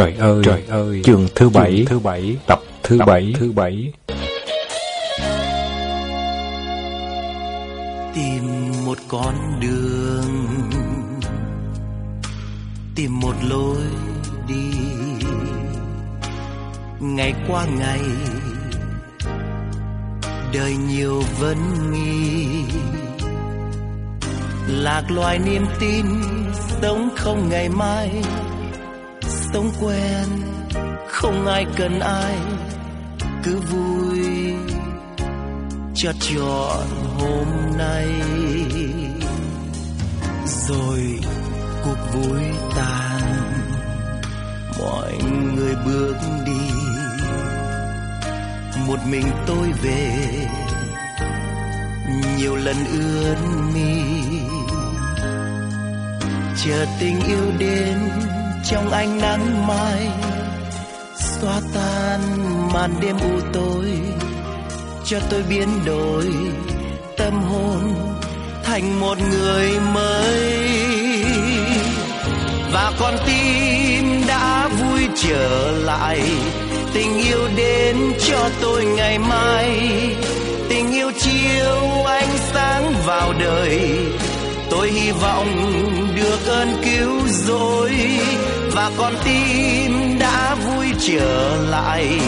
Trời ơi, trời ơi, chương thứ bảy, thứ bảy, tập thứ bảy, thứ bảy. Tìm một con đường, tìm một lối đi. Ngày qua ngày, đời nhiều vấn nghi. Lạc loài niềm tin, sống không ngày mai sống quen, không ai cần ai, cứ vui cho trọn hôm nay. Rồi cuộc vui tàn mọi người bước đi. Một mình tôi về, nhiều lần ướt mi. Chờ tình yêu đến trong ánh nắng mai. Xóa tan màn đêm u tối, cho tôi biến đổi tâm hồn thành một người mới. Và con tim đã vui trở lại, tình yêu đến cho tôi ngày mai. Tình yêu chiếu ánh sáng vào đời tôi hy vọng được ơn cứu rỗi và con tim đã vui trở lại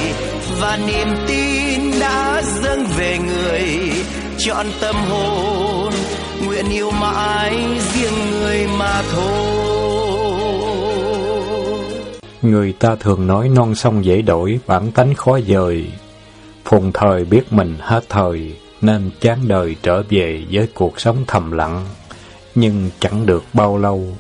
và niềm tin đã dâng về người. Chọn tâm hồn, nguyện yêu mãi riêng người mà thôi. Người ta thường nói non sông dễ đổi, bản tánh khó dời. Phùng thời biết mình hết thời, nên chán đời trở về với cuộc sống thầm lặng nhưng chẳng được bao lâu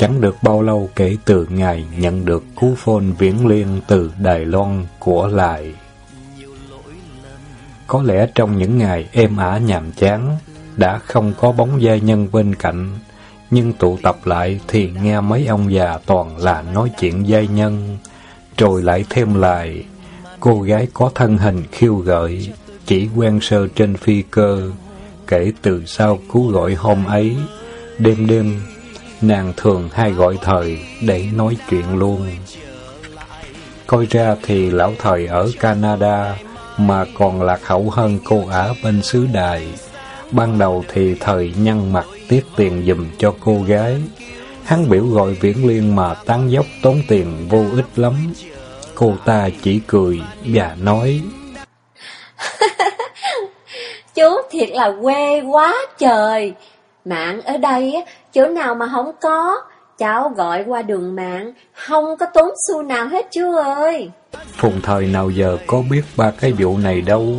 Chẳng được bao lâu kể từ ngày nhận được cú phone viễn liên từ Đài Loan của lại. Có lẽ trong những ngày êm ả nhàm chán, đã không có bóng gia nhân bên cạnh, nhưng tụ tập lại thì nghe mấy ông già toàn là nói chuyện gia nhân, rồi lại thêm lại, cô gái có thân hình khiêu gợi, chỉ quen sơ trên phi cơ, kể từ sau cú gọi hôm ấy, đêm đêm nàng thường hay gọi thời để nói chuyện luôn. Coi ra thì lão thời ở Canada mà còn lạc hậu hơn cô ả bên xứ đài. Ban đầu thì thời nhăn mặt tiết tiền dùm cho cô gái. Hắn biểu gọi viễn liên mà tán dốc tốn tiền vô ích lắm. Cô ta chỉ cười và nói Chú thiệt là quê quá trời Mạng ở đây chỗ nào mà không có, cháu gọi qua đường mạng, không có tốn xu nào hết chú ơi. Phùng thời nào giờ có biết ba cái vụ này đâu,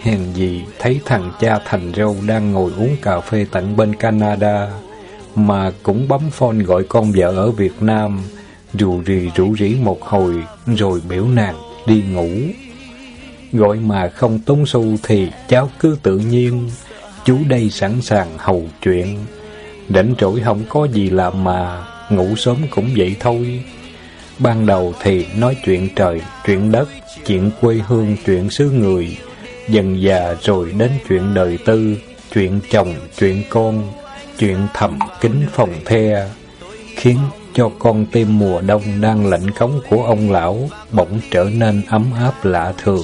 hèn gì thấy thằng cha thành râu đang ngồi uống cà phê tận bên Canada, mà cũng bấm phone gọi con vợ ở Việt Nam, rù rì rủ rỉ một hồi, rồi biểu nàng đi ngủ. Gọi mà không tốn xu thì cháu cứ tự nhiên, chú đây sẵn sàng hầu chuyện. Đỉnh trỗi không có gì làm mà, ngủ sớm cũng vậy thôi. Ban đầu thì nói chuyện trời, chuyện đất, chuyện quê hương, chuyện xứ người. Dần già rồi đến chuyện đời tư, chuyện chồng, chuyện con, chuyện thầm kính phòng the, khiến cho con tim mùa đông đang lạnh cống của ông lão bỗng trở nên ấm áp lạ thường.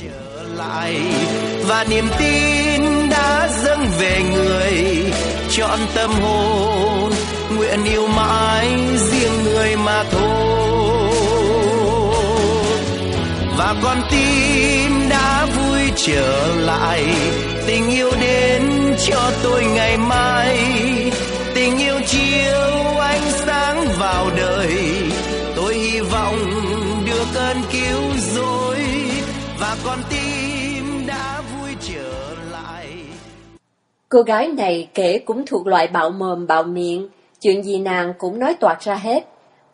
Và niềm tin đã dâng về người, chọn tâm hồn, nguyện yêu mãi riêng người mà thôi. Và con tim đã vui trở lại, tình yêu đến cho tôi ngày mai. Tình yêu chiếu ánh sáng vào đời, tôi hy vọng được ơn cứu rỗi. Và con tim Cô gái này kể cũng thuộc loại bạo mồm bạo miệng, chuyện gì nàng cũng nói toạc ra hết.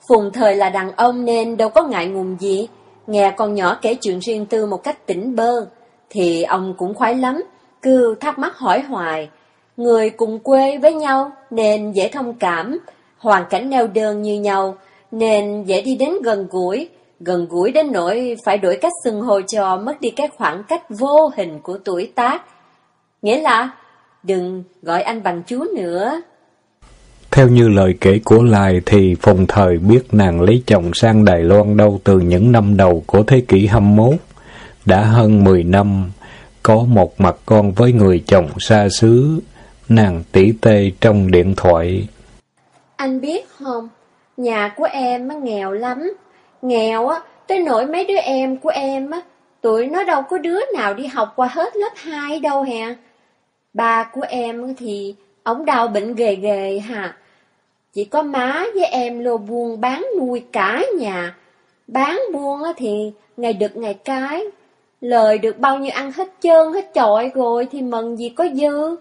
Phùng thời là đàn ông nên đâu có ngại ngùng gì, nghe con nhỏ kể chuyện riêng tư một cách tỉnh bơ, thì ông cũng khoái lắm, cứ thắc mắc hỏi hoài. Người cùng quê với nhau nên dễ thông cảm, hoàn cảnh neo đơn như nhau nên dễ đi đến gần gũi, gần gũi đến nỗi phải đổi cách xưng hô cho mất đi cái khoảng cách vô hình của tuổi tác. Nghĩa là Đừng gọi anh bằng chú nữa. Theo như lời kể của Lai thì Phùng Thời biết nàng lấy chồng sang Đài Loan đâu từ những năm đầu của thế kỷ 21. Đã hơn 10 năm, có một mặt con với người chồng xa xứ, nàng tỉ tê trong điện thoại. Anh biết không, nhà của em nghèo lắm. Nghèo á, tới nỗi mấy đứa em của em á, tụi nó đâu có đứa nào đi học qua hết lớp 2 đâu hè. Ba của em thì ống đau bệnh ghề ghề hả? Chỉ có má với em lô buôn bán nuôi cả nhà. Bán buôn thì ngày được ngày cái. Lời được bao nhiêu ăn hết trơn hết trọi rồi thì mừng gì có dư.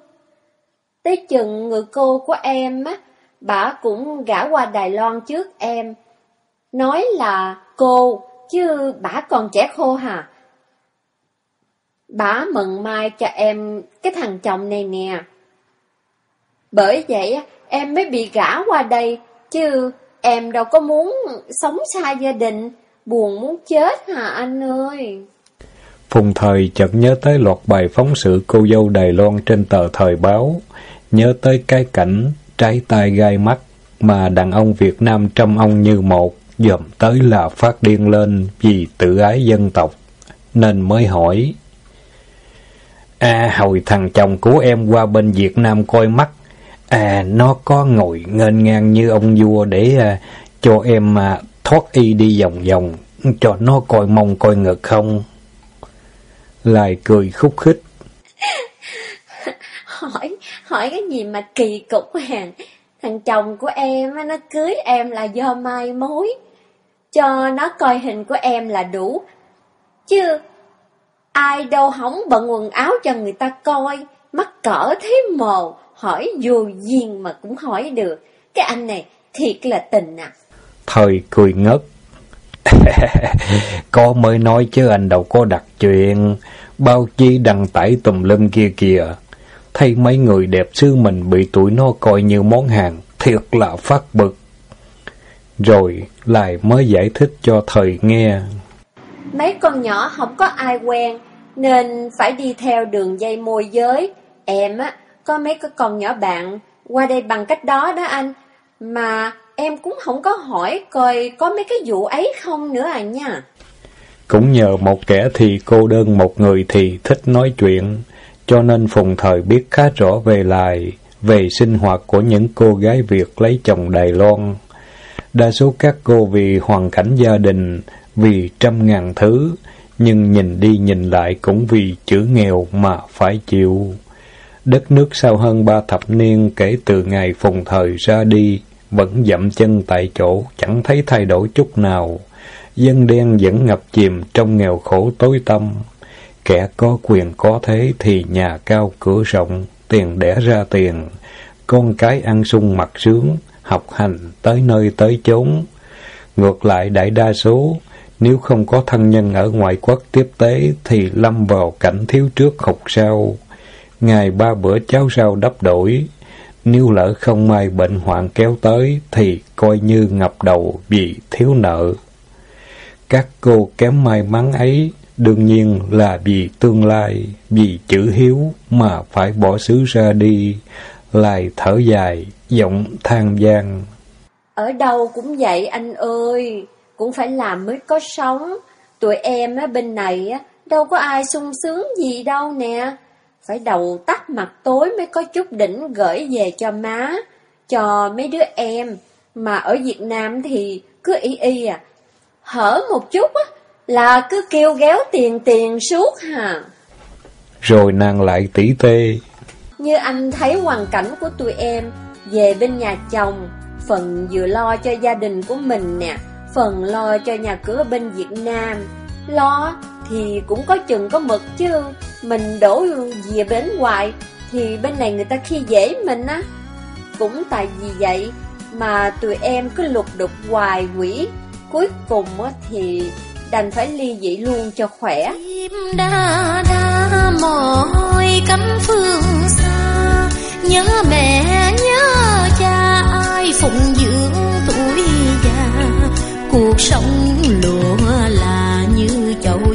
Tới chừng người cô của em á, bà cũng gả qua Đài Loan trước em. Nói là cô, chứ bà còn trẻ khô hả? Bá mừng mai cho em cái thằng chồng này nè. Bởi vậy em mới bị gã qua đây, chứ em đâu có muốn sống xa gia đình, buồn muốn chết hả anh ơi. Phùng thời chợt nhớ tới loạt bài phóng sự cô dâu Đài Loan trên tờ thời báo, nhớ tới cái cảnh trái tay gai mắt mà đàn ông Việt Nam trăm ông như một, dòm tới là phát điên lên vì tự ái dân tộc, nên mới hỏi. À, hồi thằng chồng của em qua bên Việt Nam coi mắt, à, nó có ngồi ngênh ngang như ông vua để à, cho em à, thoát y đi vòng vòng, cho nó coi mông coi ngực không? Lại cười khúc khích. hỏi, hỏi cái gì mà kỳ cục hàng. Thằng chồng của em nó cưới em là do mai mối. Cho nó coi hình của em là đủ. Chứ ai đâu hỏng bận quần áo cho người ta coi. Mắc cỡ thế mồ, hỏi dù duyên mà cũng hỏi được. Cái anh này thiệt là tình à. Thời cười ngất. có mới nói chứ anh đâu có đặt chuyện. Bao chi đăng tải tùm lum kia kìa. Thấy mấy người đẹp xứ mình bị tụi nó coi như món hàng. Thiệt là phát bực. Rồi lại mới giải thích cho thời nghe. Mấy con nhỏ không có ai quen, nên phải đi theo đường dây môi giới. Em á, có mấy cái con nhỏ bạn qua đây bằng cách đó đó anh. Mà em cũng không có hỏi coi có mấy cái vụ ấy không nữa à nha. Cũng nhờ một kẻ thì cô đơn một người thì thích nói chuyện, cho nên Phùng Thời biết khá rõ về lại, về sinh hoạt của những cô gái Việt lấy chồng Đài Loan. Đa số các cô vì hoàn cảnh gia đình, vì trăm ngàn thứ, nhưng nhìn đi nhìn lại cũng vì chữ nghèo mà phải chịu. Đất nước sau hơn ba thập niên kể từ ngày Phùng Thời ra đi, vẫn dậm chân tại chỗ, chẳng thấy thay đổi chút nào. Dân đen vẫn ngập chìm trong nghèo khổ tối tâm. Kẻ có quyền có thế thì nhà cao cửa rộng, tiền đẻ ra tiền. Con cái ăn sung mặc sướng, học hành tới nơi tới chốn. Ngược lại đại đa số, nếu không có thân nhân ở ngoại quốc tiếp tế thì lâm vào cảnh thiếu trước hụt sau. Ngày ba bữa cháo rau đắp đổi, nếu lỡ không may bệnh hoạn kéo tới thì coi như ngập đầu vì thiếu nợ. Các cô kém may mắn ấy đương nhiên là vì tương lai, vì chữ hiếu mà phải bỏ xứ ra đi, lại thở dài, giọng than gian. Ở đâu cũng vậy anh ơi, cũng phải làm mới có sống. Tụi em á bên này á, đâu có ai sung sướng gì đâu nè. Phải đầu tắt mặt tối mới có chút đỉnh gửi về cho má, cho mấy đứa em. Mà ở Việt Nam thì cứ y y à. Hở một chút á, là cứ kêu ghéo tiền tiền suốt hà. Rồi nàng lại tỉ tê. Như anh thấy hoàn cảnh của tụi em, về bên nhà chồng, phần vừa lo cho gia đình của mình nè, phần lo cho nhà cửa bên Việt Nam. Lo thì cũng có chừng có mực chứ, mình đổ về bến hoài, thì bên này người ta khi dễ mình á. Cũng tại vì vậy mà tụi em cứ lục đục hoài quỷ, cuối cùng thì đành phải ly dị luôn cho khỏe. Đa đa mồ hôi cắm phương xa, nhớ mẹ nhớ cha ai phụng dưỡng tuổi già, cuộc sống lụa là như chậu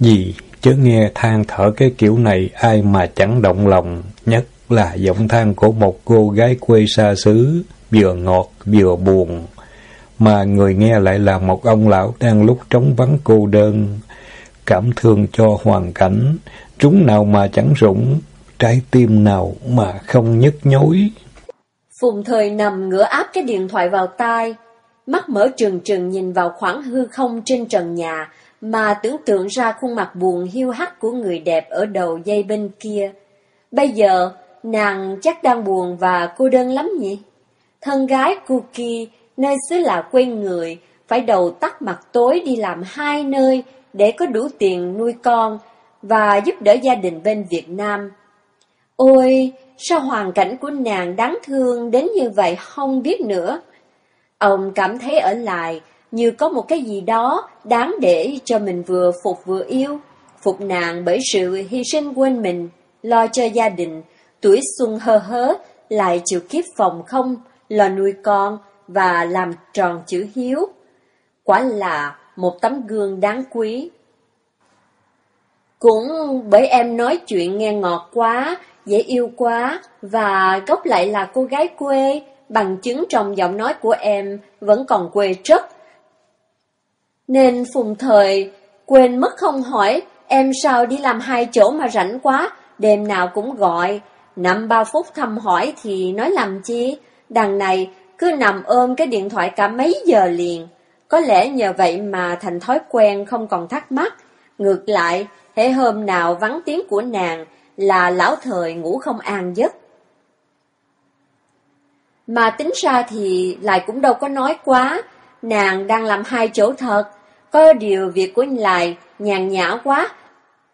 Gì, chớ nghe than thở cái kiểu này ai mà chẳng động lòng, nhất là giọng than của một cô gái quê xa xứ, vừa ngọt vừa buồn, mà người nghe lại là một ông lão đang lúc trống vắng cô đơn, cảm thương cho hoàn cảnh, trúng nào mà chẳng rủng, trái tim nào mà không nhức nhối. Phùng thời nằm ngửa áp cái điện thoại vào tai, mắt mở trừng trừng nhìn vào khoảng hư không trên trần nhà, mà tưởng tượng ra khuôn mặt buồn hiu hắt của người đẹp ở đầu dây bên kia. Bây giờ, nàng chắc đang buồn và cô đơn lắm nhỉ? Thân gái Cookie, nơi xứ lạ quen người, phải đầu tắt mặt tối đi làm hai nơi để có đủ tiền nuôi con và giúp đỡ gia đình bên Việt Nam. Ôi, sao hoàn cảnh của nàng đáng thương đến như vậy không biết nữa. Ông cảm thấy ở lại như có một cái gì đó đáng để cho mình vừa phục vừa yêu. Phục nàng bởi sự hy sinh quên mình, lo cho gia đình, tuổi xuân hơ hớ, lại chịu kiếp phòng không, lo nuôi con và làm tròn chữ hiếu. Quả là một tấm gương đáng quý. Cũng bởi em nói chuyện nghe ngọt quá, dễ yêu quá, và gốc lại là cô gái quê, bằng chứng trong giọng nói của em vẫn còn quê rất. Nên phùng thời, quên mất không hỏi, em sao đi làm hai chỗ mà rảnh quá, đêm nào cũng gọi, năm ba phút thăm hỏi thì nói làm chi, đằng này cứ nằm ôm cái điện thoại cả mấy giờ liền. Có lẽ nhờ vậy mà thành thói quen không còn thắc mắc. Ngược lại, hễ hôm nào vắng tiếng của nàng là lão thời ngủ không an giấc. Mà tính ra thì lại cũng đâu có nói quá, nàng đang làm hai chỗ thật, có điều việc của lại nhàn nhã quá.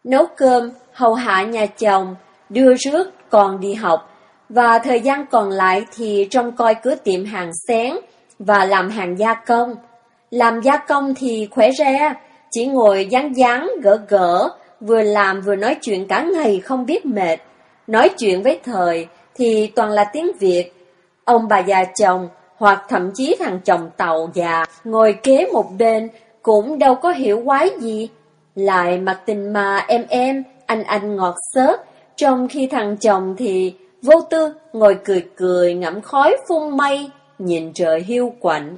Nấu cơm, hầu hạ nhà chồng, đưa rước, còn đi học, và thời gian còn lại thì trông coi cửa tiệm hàng xén và làm hàng gia công. Làm gia công thì khỏe ra, chỉ ngồi dán dán, gỡ gỡ, vừa làm vừa nói chuyện cả ngày không biết mệt. Nói chuyện với thời thì toàn là tiếng Việt. Ông bà già chồng hoặc thậm chí thằng chồng tàu già ngồi kế một bên cũng đâu có hiểu quái gì. Lại mặt tình mà em em, anh anh ngọt xớt, trong khi thằng chồng thì vô tư ngồi cười cười ngẫm khói phun mây, nhìn trời hiu quạnh.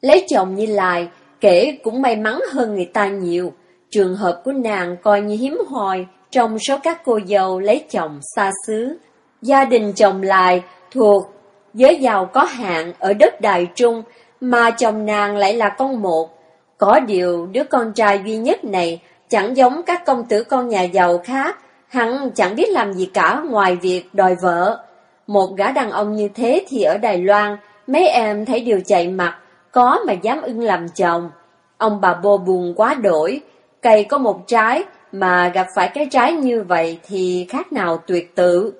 Lấy chồng như lại, kể cũng may mắn hơn người ta nhiều. Trường hợp của nàng coi như hiếm hoi trong số các cô dâu lấy chồng xa xứ. Gia đình chồng lại thuộc giới giàu có hạn ở đất Đài Trung, mà chồng nàng lại là con một. Có điều đứa con trai duy nhất này chẳng giống các công tử con nhà giàu khác, hắn chẳng biết làm gì cả ngoài việc đòi vợ. Một gã đàn ông như thế thì ở Đài Loan, mấy em thấy đều chạy mặt, có mà dám ưng làm chồng. Ông bà bô buồn quá đổi, cây có một trái, mà gặp phải cái trái như vậy thì khác nào tuyệt tự.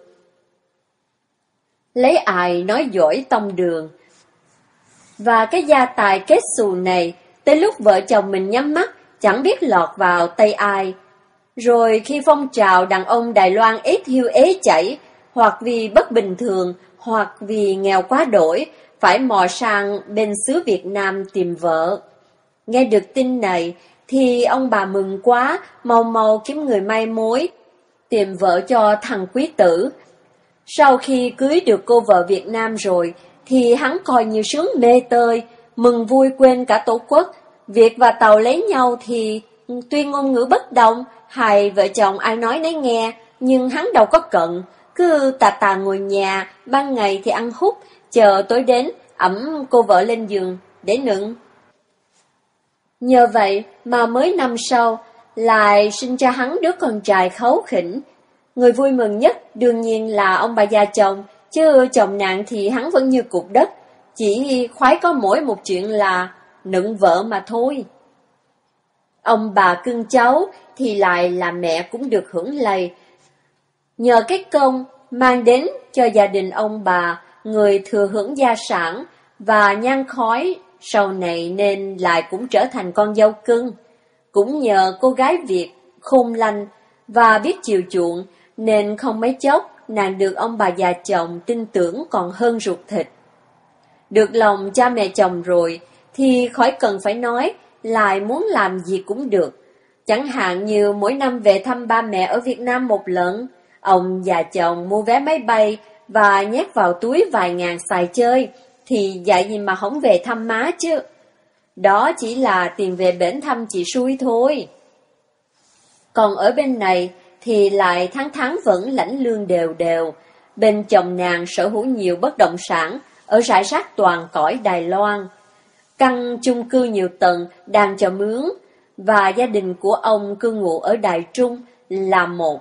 Lấy ai nói giỏi tông đường. Và cái gia tài kết xù này, tới lúc vợ chồng mình nhắm mắt, chẳng biết lọt vào tay ai. Rồi khi phong trào đàn ông Đài Loan ít hiu ế chảy, hoặc vì bất bình thường, hoặc vì nghèo quá đổi, phải mò sang bên xứ Việt Nam tìm vợ. Nghe được tin này, thì ông bà mừng quá, mau mau kiếm người may mối, tìm vợ cho thằng quý tử. Sau khi cưới được cô vợ Việt Nam rồi, thì hắn coi nhiều sướng mê tơi, mừng vui quên cả tổ quốc. Việc và Tàu lấy nhau thì tuy ngôn ngữ bất đồng, hai vợ chồng ai nói nấy nghe, nhưng hắn đâu có cận, cứ tà tà ngồi nhà, ban ngày thì ăn hút, chờ tối đến, ẩm cô vợ lên giường, để nựng. Nhờ vậy mà mới năm sau, lại sinh cho hắn đứa con trai khấu khỉnh. Người vui mừng nhất đương nhiên là ông bà già chồng, chứ chồng nàng thì hắn vẫn như cục đất, chỉ khoái có mỗi một chuyện là nựng vợ mà thôi. Ông bà cưng cháu thì lại là mẹ cũng được hưởng lầy. Nhờ cái công mang đến cho gia đình ông bà người thừa hưởng gia sản và nhan khói sau này nên lại cũng trở thành con dâu cưng. Cũng nhờ cô gái Việt khôn lanh và biết chiều chuộng nên không mấy chốc nàng được ông bà già chồng tin tưởng còn hơn ruột thịt. Được lòng cha mẹ chồng rồi thì khỏi cần phải nói, lại muốn làm gì cũng được. Chẳng hạn như mỗi năm về thăm ba mẹ ở Việt Nam một lần, ông già chồng mua vé máy bay và nhét vào túi vài ngàn xài chơi, thì dạy gì mà không về thăm má chứ. Đó chỉ là tiền về bển thăm chị xui thôi. Còn ở bên này thì lại tháng tháng vẫn lãnh lương đều đều. Bên chồng nàng sở hữu nhiều bất động sản ở rải rác toàn cõi Đài Loan. Căn chung cư nhiều tầng đang cho mướn và gia đình của ông cư ngụ ở Đài Trung là một.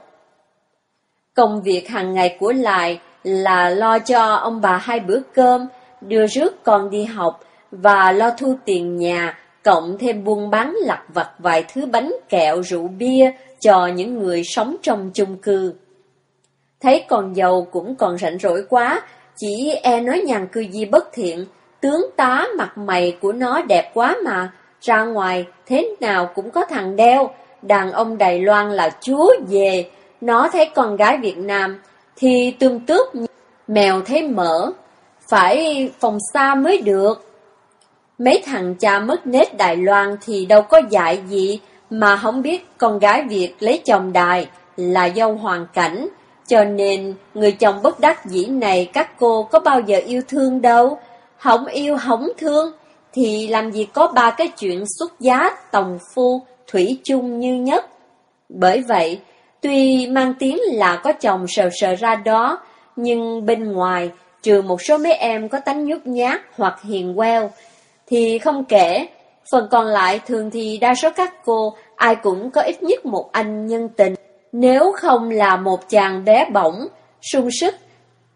Công việc hàng ngày của Lại là lo cho ông bà hai bữa cơm, đưa rước con đi học và lo thu tiền nhà, cộng thêm buôn bán lặt vặt vài thứ bánh kẹo, rượu bia cho những người sống trong chung cư. Thấy con dâu cũng còn rảnh rỗi quá, chỉ e nói nhàn cư di bất thiện, tướng tá mặt mày của nó đẹp quá mà, ra ngoài thế nào cũng có thằng đeo, đàn ông Đài Loan là chúa về, nó thấy con gái Việt Nam thì tương tước mèo thấy mỡ, phải phòng xa mới được. Mấy thằng cha mất nết Đài Loan thì đâu có dạy gì mà không biết con gái Việt lấy chồng đài là do hoàn cảnh, cho nên người chồng bất đắc dĩ này các cô có bao giờ yêu thương đâu. Không yêu không thương thì làm gì có ba cái chuyện xuất giá, tòng phu, thủy chung như nhất. Bởi vậy, tuy mang tiếng là có chồng sờ sờ ra đó, nhưng bên ngoài, trừ một số mấy em có tánh nhút nhát hoặc hiền queo, thì không kể. Phần còn lại thường thì đa số các cô ai cũng có ít nhất một anh nhân tình. Nếu không là một chàng bé bỏng, sung sức,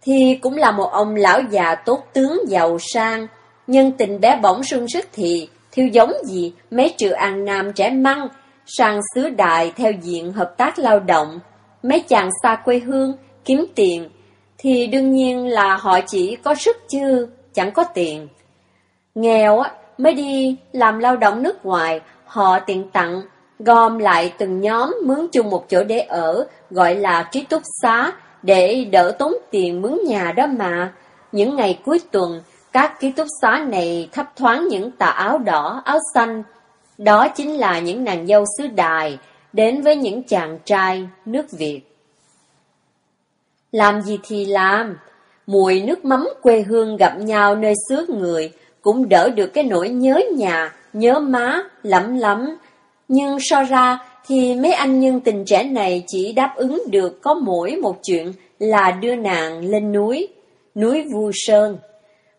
thì cũng là một ông lão già tốt tướng giàu sang. Nhân tình bé bỏng sung sức thì thiếu giống gì mấy triệu ăn nam trẻ măng, sang xứ đại theo diện hợp tác lao động. Mấy chàng xa quê hương, kiếm tiền, thì đương nhiên là họ chỉ có sức chứ, chẳng có tiền. Nghèo á, mới đi làm lao động nước ngoài, họ tiện tặng, gom lại từng nhóm mướn chung một chỗ để ở, gọi là ký túc xá, để đỡ tốn tiền mướn nhà đó mà. Những ngày cuối tuần, các ký túc xá này thấp thoáng những tà áo đỏ, áo xanh. Đó chính là những nàng dâu xứ đài, đến với những chàng trai nước Việt. Làm gì thì làm, mùi nước mắm quê hương gặp nhau nơi xứ người, cũng đỡ được cái nỗi nhớ nhà, nhớ má, lắm lắm. Nhưng so ra thì mấy anh nhân tình trẻ này chỉ đáp ứng được có mỗi một chuyện là đưa nàng lên núi, núi Vu Sơn.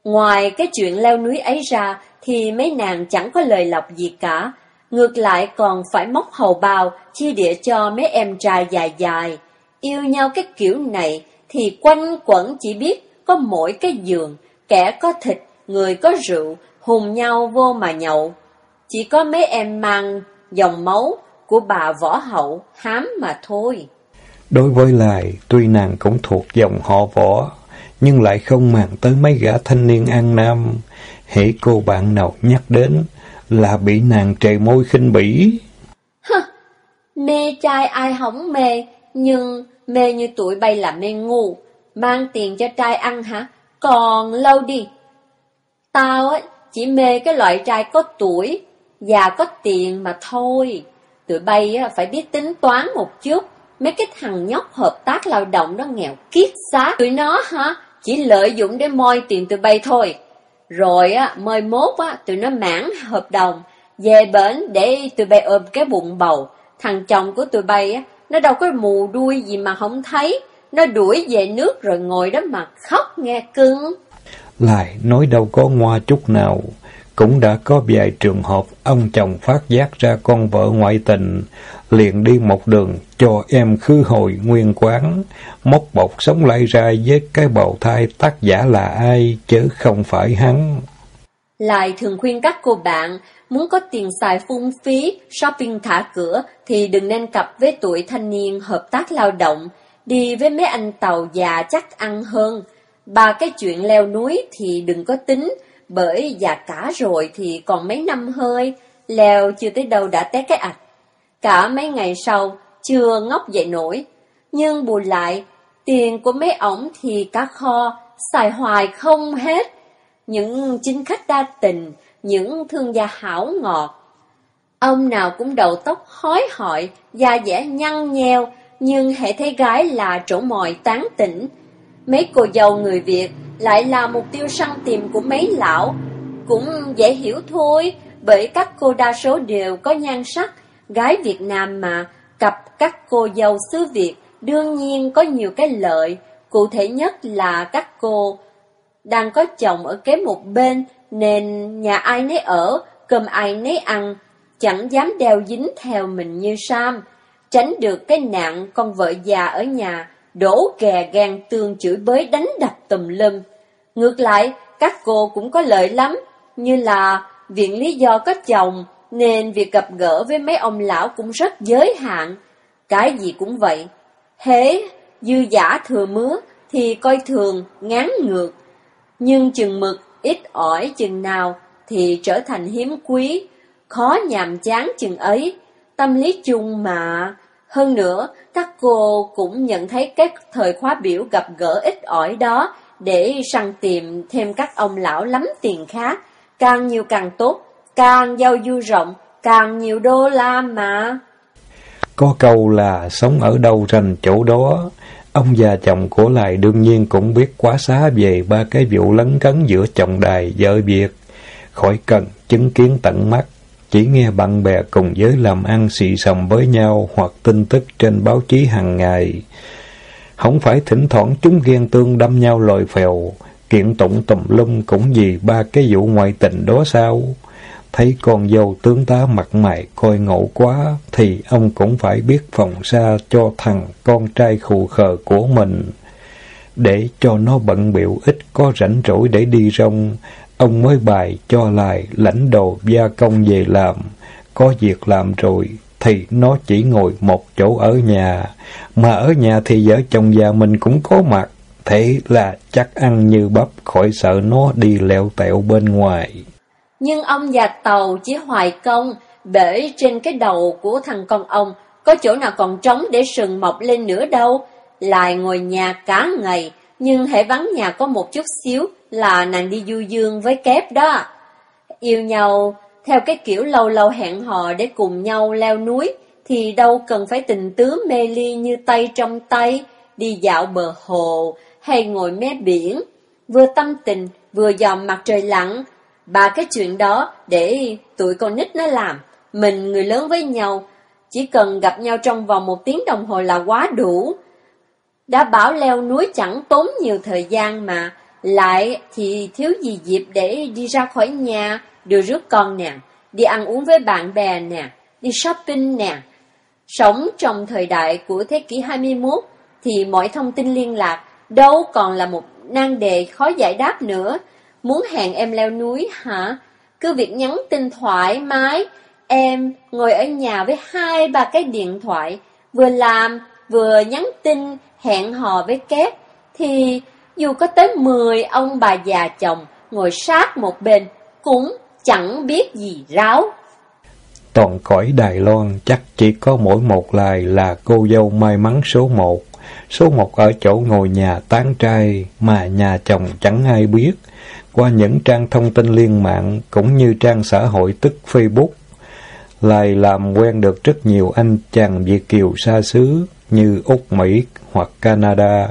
Ngoài cái chuyện leo núi ấy ra thì mấy nàng chẳng có lời lọc gì cả, ngược lại còn phải móc hầu bào chia địa cho mấy em trai dài dài. Yêu nhau cái kiểu này thì quanh quẩn chỉ biết có mỗi cái giường, kẻ có thịt, người có rượu, hùng nhau vô mà nhậu. Chỉ có mấy em mang dòng máu của bà võ hậu hám mà thôi. Đối với lại, tuy nàng cũng thuộc dòng họ võ, nhưng lại không màng tới mấy gã thanh niên an nam. Hễ cô bạn nào nhắc đến là bị nàng trề môi khinh bỉ. Mê trai ai hỏng mê, nhưng mê như tuổi bay là mê ngu. Mang tiền cho trai ăn hả? Còn lâu đi, Tao ấy, chỉ mê cái loại trai có tuổi, già có tiền mà thôi. Tụi bay á, phải biết tính toán một chút. Mấy cái thằng nhóc hợp tác lao động nó nghèo kiết xác. Tụi nó hả, chỉ lợi dụng để moi tiền tụi bay thôi. Rồi á, mời mốt á, tụi nó mãn hợp đồng, về bến để tụi bay ôm cái bụng bầu. Thằng chồng của tụi bay á, nó đâu có mù đuôi gì mà không thấy. Nó đuổi về nước rồi ngồi đó mà khóc nghe cưng. Lại nói đâu có ngoa chút nào, cũng đã có vài trường hợp ông chồng phát giác ra con vợ ngoại tình, liền đi một đường cho em khứ hồi nguyên quán, móc bọc sống lại ra với cái bào thai tác giả là ai, chứ không phải hắn. Lại thường khuyên các cô bạn, muốn có tiền xài phung phí, shopping thả cửa thì đừng nên cặp với tuổi thanh niên hợp tác lao động, đi với mấy anh tàu già chắc ăn hơn. Ba cái chuyện leo núi thì đừng có tính, bởi già cả rồi thì còn mấy năm hơi, leo chưa tới đâu đã té cái ạch. Cả mấy ngày sau, chưa ngóc dậy nổi. Nhưng bù lại, tiền của mấy ổng thì cả kho, xài hoài không hết. Những chính khách đa tình, những thương gia hảo ngọt. Ông nào cũng đầu tóc hói hỏi, da dẻ nhăn nheo, nhưng hệ thấy gái là chỗ mòi tán tỉnh. Mấy cô dâu người Việt lại là mục tiêu săn tìm của mấy lão, cũng dễ hiểu thôi, bởi các cô đa số đều có nhan sắc, gái Việt Nam mà, cặp các cô dâu xứ Việt đương nhiên có nhiều cái lợi, cụ thể nhất là các cô đang có chồng ở kế một bên, nên nhà ai nấy ở, cơm ai nấy ăn, chẳng dám đeo dính theo mình như Sam, tránh được cái nạn con vợ già ở nhà, đổ kè gan tương chửi bới đánh đập tùm lum. Ngược lại, các cô cũng có lợi lắm, như là viện lý do có chồng, nên việc gặp gỡ với mấy ông lão cũng rất giới hạn. Cái gì cũng vậy. Hế, dư giả thừa mứa, thì coi thường, ngán ngược. Nhưng chừng mực, ít ỏi chừng nào, thì trở thành hiếm quý, khó nhàm chán chừng ấy. Tâm lý chung mà. Hơn nữa, các cô cũng nhận thấy các thời khóa biểu gặp gỡ ít ỏi đó để săn tìm thêm các ông lão lắm tiền khác. Càng nhiều càng tốt, càng giao du rộng, càng nhiều đô la mà. Có câu là sống ở đâu rành chỗ đó. Ông già chồng của lại đương nhiên cũng biết quá xá về ba cái vụ lấn cấn giữa chồng đài vợ việc. Khỏi cần chứng kiến tận mắt, chỉ nghe bạn bè cùng giới làm ăn xì xầm với nhau hoặc tin tức trên báo chí hàng ngày. Không phải thỉnh thoảng chúng ghen tương đâm nhau lòi phèo, kiện tụng tùm lum cũng vì ba cái vụ ngoại tình đó sao? Thấy con dâu tướng tá mặt mày coi ngộ quá, thì ông cũng phải biết phòng xa cho thằng con trai khù khờ của mình. Để cho nó bận biểu ít có rảnh rỗi để đi rong, ông mới bài cho lại lãnh đồ gia công về làm. Có việc làm rồi, thì nó chỉ ngồi một chỗ ở nhà. Mà ở nhà thì vợ chồng già mình cũng có mặt. Thế là chắc ăn như bắp khỏi sợ nó đi leo tẹo bên ngoài. Nhưng ông già tàu chỉ hoài công, bể trên cái đầu của thằng con ông, có chỗ nào còn trống để sừng mọc lên nữa đâu. Lại ngồi nhà cả ngày, nhưng hệ vắng nhà có một chút xíu là nàng đi du dương với kép đó. Yêu nhau theo cái kiểu lâu lâu hẹn hò để cùng nhau leo núi, thì đâu cần phải tình tứ mê ly như tay trong tay, đi dạo bờ hồ hay ngồi mé biển, vừa tâm tình, vừa dòm mặt trời lặn, Ba cái chuyện đó để tụi con nít nó làm. Mình người lớn với nhau, chỉ cần gặp nhau trong vòng một tiếng đồng hồ là quá đủ. Đã bảo leo núi chẳng tốn nhiều thời gian mà, lại thì thiếu gì dịp để đi ra khỏi nhà, đưa rước con nè, đi ăn uống với bạn bè nè, đi shopping nè. Sống trong thời đại của thế kỷ 21 thì mọi thông tin liên lạc đâu còn là một nan đề khó giải đáp nữa. Muốn hẹn em leo núi hả? Cứ việc nhắn tin thoải mái. Em ngồi ở nhà với hai ba cái điện thoại, vừa làm, vừa nhắn tin, hẹn hò với kép. Thì dù có tới 10 ông bà già chồng ngồi sát một bên, cũng chẳng biết gì ráo. Toàn cõi Đài Loan chắc chỉ có mỗi một lại là cô dâu may mắn số một. Số một ở chỗ ngồi nhà tán trai mà nhà chồng chẳng ai biết qua những trang thông tin liên mạng cũng như trang xã hội tức Facebook. Lại làm quen được rất nhiều anh chàng Việt Kiều xa xứ như Úc Mỹ hoặc Canada.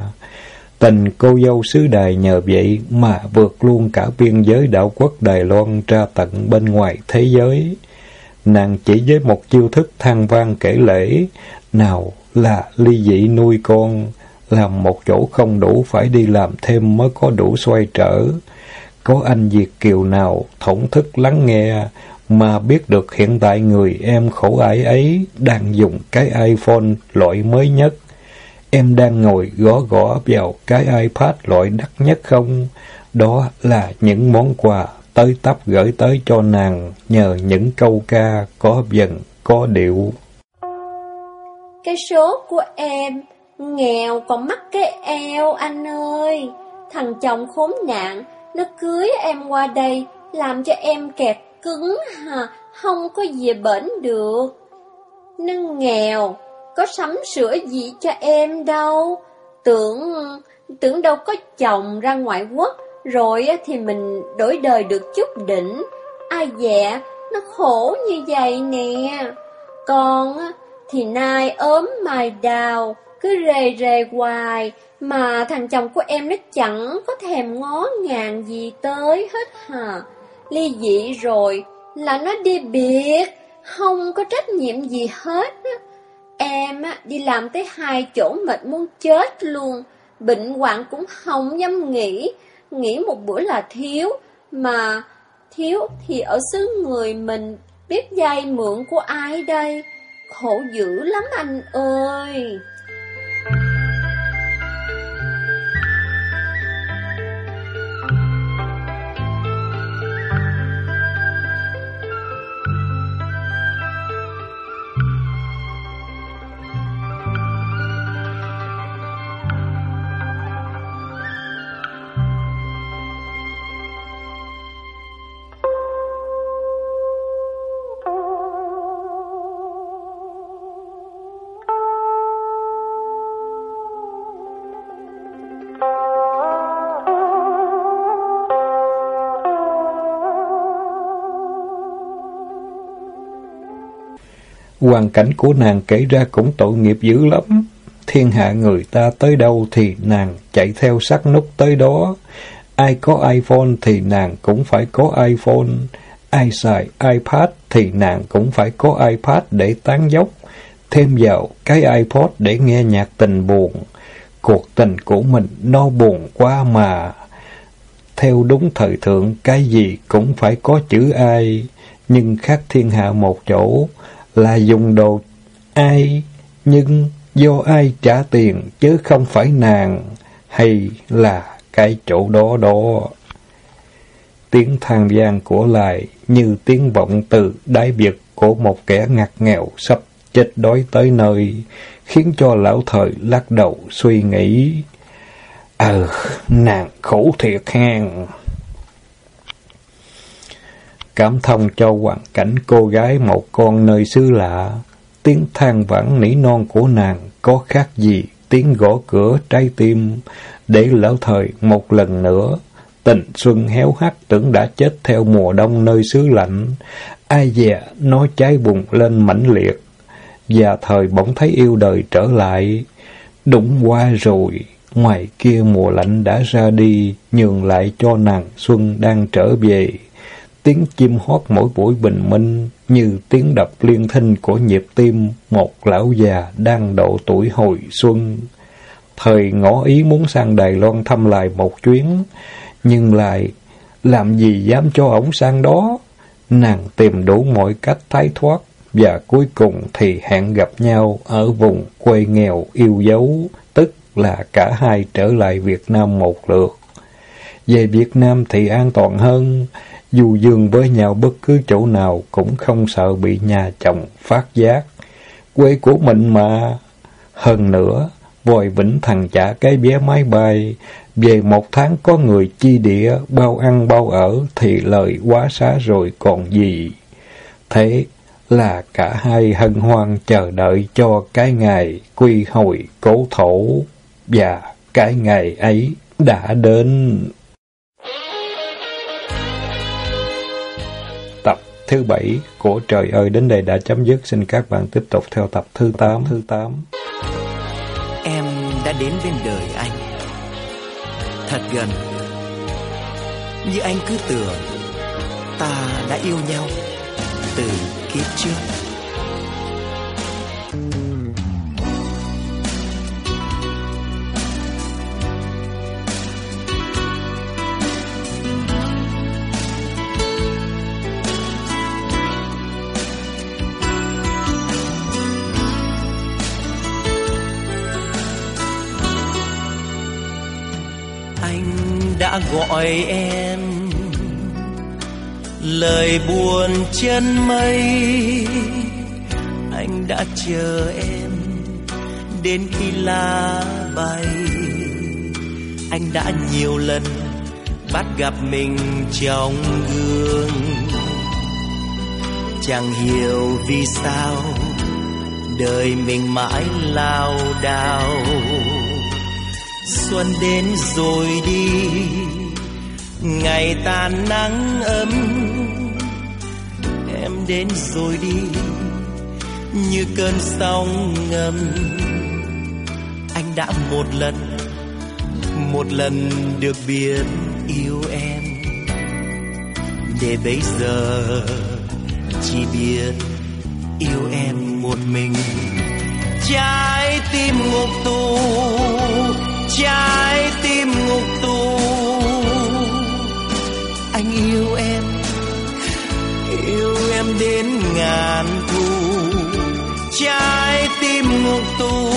Tình cô dâu xứ đài nhờ vậy mà vượt luôn cả biên giới đảo quốc Đài Loan ra tận bên ngoài thế giới. Nàng chỉ với một chiêu thức than vang kể lễ, nào là ly dị nuôi con, làm một chỗ không đủ phải đi làm thêm mới có đủ xoay trở. Có anh Việt Kiều nào thổn thức lắng nghe mà biết được hiện tại người em khổ ải ấy đang dùng cái iPhone loại mới nhất. Em đang ngồi gõ gõ vào cái iPad loại đắt nhất không? Đó là những món quà tới tấp gửi tới cho nàng nhờ những câu ca có dần có điệu. Cái số của em nghèo còn mắc cái eo anh ơi. Thằng chồng khốn nạn nó cưới em qua đây, làm cho em kẹt cứng hà, không có gì bển được. Nó nghèo, có sắm sửa gì cho em đâu. Tưởng, tưởng đâu có chồng ra ngoại quốc, rồi thì mình đổi đời được chút đỉnh. Ai dè, nó khổ như vậy nè. còn thì nay ốm mài đào, cứ rề rề hoài, mà thằng chồng của em nó chẳng có thèm ngó ngàng gì tới hết hả. Ly dị rồi là nó đi biệt, không có trách nhiệm gì hết. Em đi làm tới hai chỗ mệt muốn chết luôn, bệnh hoạn cũng không dám nghỉ, nghỉ một bữa là thiếu, mà thiếu thì ở xứ người mình biết dây mượn của ai đây? Khổ dữ lắm anh ơi! Hoàn cảnh của nàng kể ra cũng tội nghiệp dữ lắm. Thiên hạ người ta tới đâu thì nàng chạy theo sát nút tới đó. Ai có iPhone thì nàng cũng phải có iPhone. Ai xài iPad thì nàng cũng phải có iPad để tán dốc. Thêm vào cái iPod để nghe nhạc tình buồn. Cuộc tình của mình nó buồn quá mà. Theo đúng thời thượng, cái gì cũng phải có chữ ai. Nhưng khác thiên hạ một chỗ là dùng đồ ai, nhưng do ai trả tiền chứ không phải nàng, hay là cái chỗ đó đó. Tiếng than gian của lại như tiếng vọng từ đáy biệt của một kẻ ngặt nghèo sắp chết đói tới nơi, khiến cho lão thời lắc đầu suy nghĩ. Ờ, nàng khổ thiệt hèn cảm thông cho hoàn cảnh cô gái một con nơi xứ lạ. Tiếng than vãn nỉ non của nàng có khác gì tiếng gõ cửa trái tim, để lỡ thời một lần nữa. Tình xuân héo hắt tưởng đã chết theo mùa đông nơi xứ lạnh. Ai dè nó cháy bùng lên mãnh liệt. Và thời bỗng thấy yêu đời trở lại. Đúng qua rồi, ngoài kia mùa lạnh đã ra đi, nhường lại cho nàng xuân đang trở về. Tiếng chim hót mỗi buổi bình minh như tiếng đập liên thinh của nhịp tim một lão già đang độ tuổi hồi xuân. Thời ngõ ý muốn sang Đài Loan thăm lại một chuyến, nhưng lại làm gì dám cho ổng sang đó. Nàng tìm đủ mọi cách thái thoát và cuối cùng thì hẹn gặp nhau ở vùng quê nghèo yêu dấu, tức là cả hai trở lại Việt Nam một lượt. Về Việt Nam thì an toàn hơn, dù dương với nhau bất cứ chỗ nào cũng không sợ bị nhà chồng phát giác. Quê của mình mà. Hơn nữa, vòi vĩnh thằng trả cái vé máy bay, về một tháng có người chi địa, bao ăn bao ở thì lời quá xá rồi còn gì. Thế là cả hai hân hoan chờ đợi cho cái ngày quy hồi cố thổ, và cái ngày ấy đã đến. Thứ bảy của Trời ơi, đến đây đã chấm dứt. Xin các bạn tiếp tục theo tập thứ 8. Thứ 8. Em đã đến bên đời anh. Thật gần. Như anh cứ tưởng, ta đã yêu nhau từ kiếp trước. Gọi em. Lời buồn chân mây, anh đã chờ em. Đến khi lá bay, anh đã nhiều lần bắt gặp mình trong gương. Chẳng hiểu vì sao đời mình mãi lao đao xuân đến rồi đi. Ngày tàn nắng ấm, em đến rồi đi. Như cơn sóng ngầm, anh đã một lần một lần được biết yêu em. Để bây giờ chỉ biết yêu em một mình. Trái tim ngục tù trái tim ngục tù. Anh yêu em yêu em đến ngàn thu trái tim ngục tù,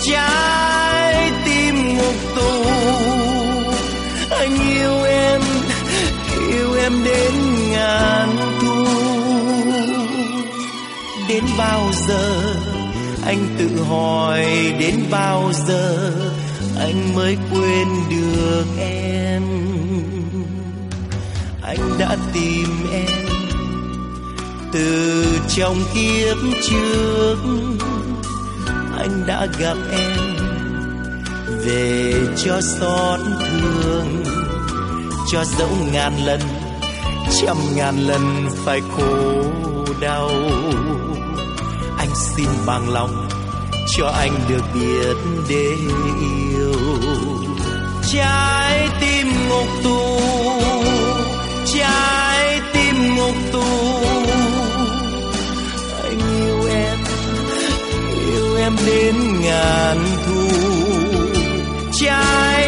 trái tim ngục tù. Anh yêu em yêu em đến ngàn thu đến bao giờ anh tự hỏi đến bao giờ anh mới quên được em. Anh đã tìm em từ trong kiếp trước. Anh đã gặp em về cho xót thương, cho dẫu ngàn lần, trăm ngàn lần phải khổ đau em xin bằng lòng cho anh được biết để yêu. Trái tim ngục tù, trái tim ngục tù. Anh yêu em yêu em đến ngàn thu. Trái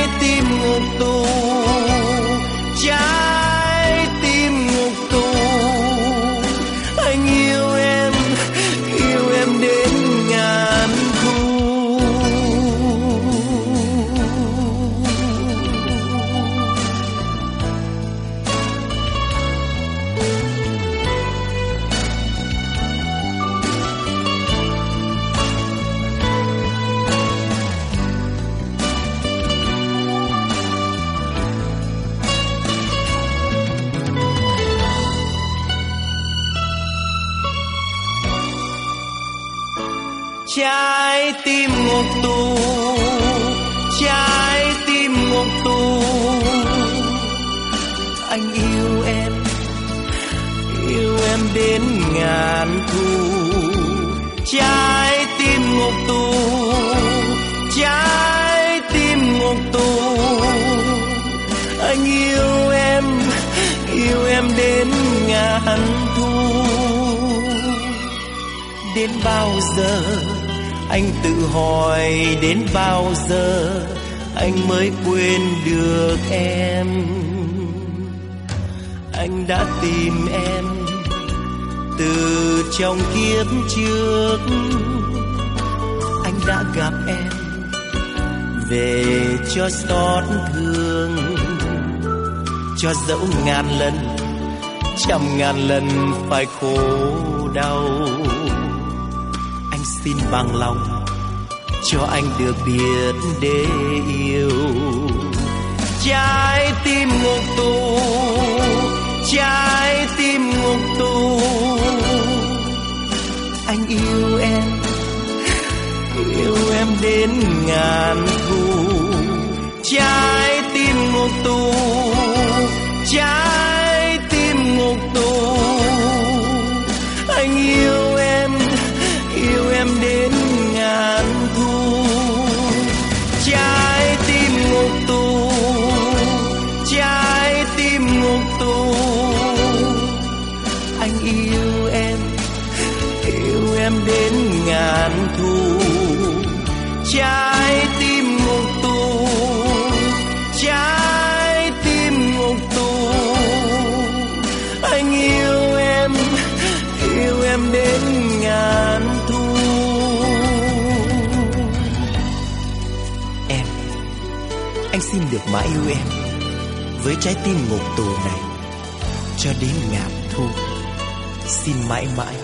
trái tim ngục tù, trái tim ngục tù. Anh yêu em yêu em đến ngàn thu. Trái tim ngục tù, trái tim ngục tù. Anh yêu em yêu em đến ngàn thu. Đến bao giờ anh tự hỏi đến bao giờ anh mới quên được em? Anh đã tìm em từ trong kiếp trước. Anh đã gặp em về cho xót thương, cho dẫu ngàn lần, trăm ngàn lần phải khổ đau xin bằng lòng, cho anh được biết để yêu. Trái tim ngục tù, trái tim ngục tù. Anh yêu em yêu em đến ngàn thu. Trái tim ngục tù, trái mãi yêu em. Với trái tim ngục tù này, cho đến ngàn thu, xin mãi mãi.